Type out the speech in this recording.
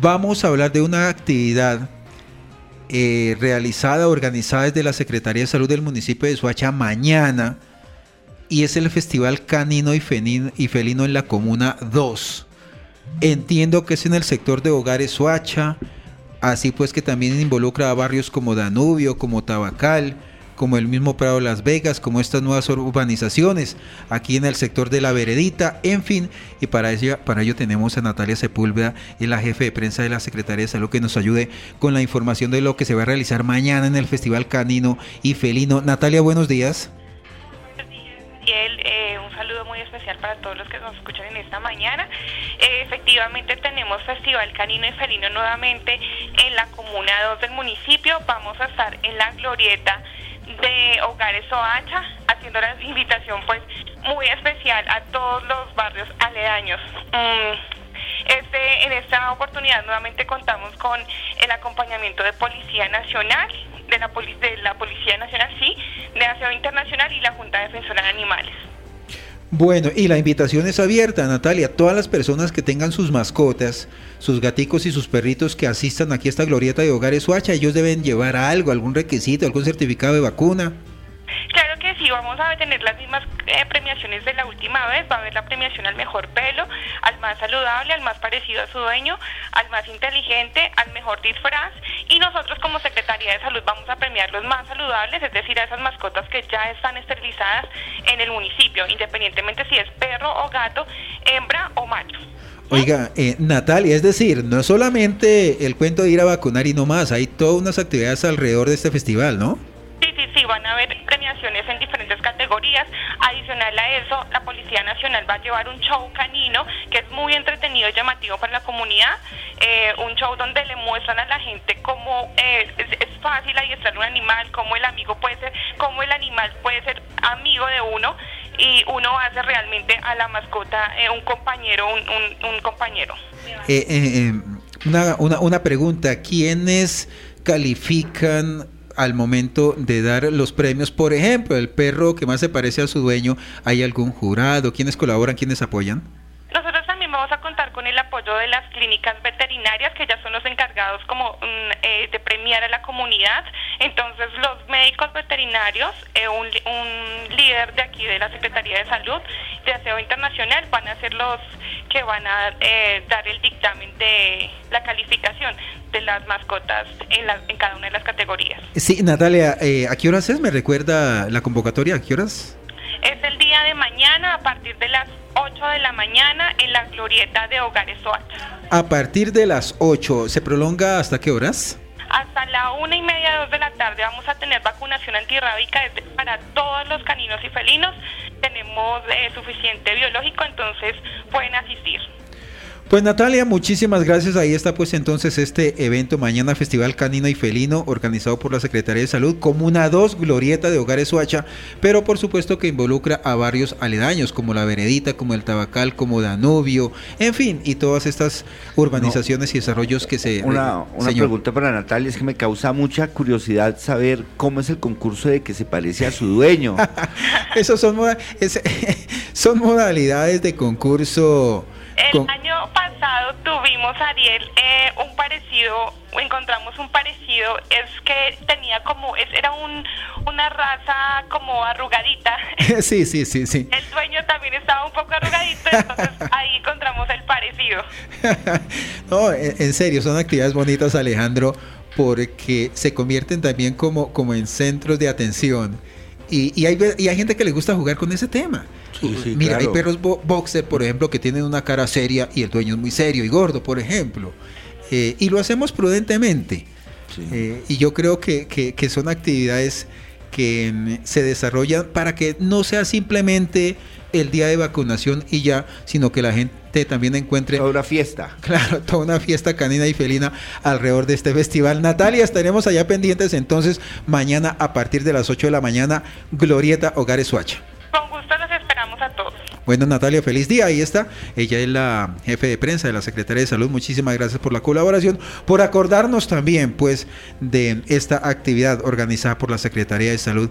vamos a hablar de una actividad eh, realizada, organizada desde la Secretaría de Salud del municipio de Suacha mañana y es el Festival Canino y Felino, en la Comuna 2. Entiendo que es en el sector de Hogares Suacha, así pues que también involucra a barrios como Danubio, como Tabacal, como el mismo Prado Las Vegas, como estas nuevas urbanizaciones, aquí en el sector de la Veredita, en fin, y para ello, para ello tenemos a Natalia Sepúlveda, la jefe de prensa de la Secretaría de Salud, que nos ayude con la información de lo que se va a realizar mañana en el Festival Canino y Felino. Natalia, buenos días. Eh, un saludo muy especial para todos los que nos escuchan en esta mañana. Eh, efectivamente tenemos Festival Canino y Felino nuevamente en la Comuna 2 del municipio. Vamos a estar en la glorieta de Hogares Oacha, haciendo la invitación pues muy especial a todos los barrios aledaños. Mm, este, en esta oportunidad nuevamente contamos con el acompañamiento de Policía Nacional, de la, de la Policía Nacional, sí, de Aseo Internacional y la Junta Defensora de Animales. Bueno, y la invitación es abierta, Natalia. Todas las personas que tengan sus mascotas, sus gaticos y sus perritos que asistan aquí a esta glorieta de hogares Suacha, ellos deben llevar algo, algún requisito, algún certificado de vacuna. Claro que sí, vamos a tener las mismas eh, premiaciones de la última vez. Va a haber la premiación al mejor pelo, al más saludable, al más parecido a su dueño, al más inteligente, al mejor disfraz. Y nosotros como Secretaría de Salud vamos a premiar los más saludables, es decir, a esas mascotas que ya están esterilizadas en el municipio, independientemente si es perro o gato, hembra o macho. Oiga, eh, Natalia, es decir, no solamente el cuento de ir a vacunar y no más, hay todas unas actividades alrededor de este festival, ¿no? Sí, van a haber premiaciones en diferentes categorías. Adicional a eso, la Policía Nacional va a llevar un show canino que es muy entretenido y llamativo para la comunidad. Eh, un show donde le muestran a la gente cómo eh, es, fácil adiestrar un animal, cómo el amigo puede ser, cómo el animal puede ser amigo de uno y uno hace realmente a la mascota eh, un compañero, un, compañero. una, una, una pregunta, ¿quiénes califican al momento de dar los premios. Por ejemplo, el perro que más se parece a su dueño, ¿hay algún jurado? ¿Quiénes colaboran? ¿Quiénes apoyan? Nosotros también vamos a contar con el apoyo de las clínicas veterinarias, que ya son los encargados como mm, eh, de premiar a la comunidad. Entonces, los médicos veterinarios, eh, un, un líder de aquí de la Secretaría de Salud, de Aseo Internacional, van a ser los que van a eh, dar el dictamen de la calificación de las mascotas en, en cada una de las categorías. Sí, Natalia, eh, ¿a qué horas es? ¿Me recuerda la convocatoria? ¿A qué horas? Es el día de mañana a partir de las 8 de la mañana en la glorieta de Hogares Soacha. A partir de las 8, ¿se prolonga hasta qué horas? Hasta la una y media, dos de la tarde vamos a tener vacunación antirrábica para todos los caninos y felinos. Tenemos eh, suficiente biológico, entonces pueden asistir. Pues Natalia, muchísimas gracias. Ahí está pues entonces este evento mañana Festival Canino y Felino organizado por la Secretaría de Salud, Comuna 2, Glorieta de Hogares Suacha, pero por supuesto que involucra a varios aledaños como La Veredita, como El Tabacal, como Danubio, en fin, y todas estas urbanizaciones y desarrollos que se... Una, una pregunta para Natalia, es que me causa mucha curiosidad saber cómo es el concurso de que se parece a su dueño. Esos son, son modalidades de concurso el tuvimos, Ariel, eh, un parecido, encontramos un parecido, es que tenía como, es, era un, una raza como arrugadita. Sí, sí, sí, sí. El dueño también estaba un poco arrugadito, entonces ahí encontramos el parecido. no, en serio, son actividades bonitas, Alejandro, porque se convierten también como, como en centros de atención. Y, y, hay, y hay gente que le gusta jugar con ese tema. Mira, hay perros boxer, por ejemplo, que tienen una cara seria y el dueño es muy serio y gordo, por ejemplo. Eh, y lo hacemos prudentemente. Eh, y yo creo que, que, son actividades que mm, se desarrollan para que no sea simplemente el día de vacunación y ya, sino que la gente también encuentre... Toda una fiesta. Claro, toda una fiesta canina y felina alrededor de este festival. Natalia, estaremos allá pendientes entonces mañana a partir de las 8 de la mañana, Glorieta Hogares Suacha. Bueno, Natalia, feliz día. Ahí está. Ella es la jefe de prensa de la Secretaría de Salud. Muchísimas gracias por la colaboración, por acordarnos también, pues, de esta actividad organizada por la Secretaría de Salud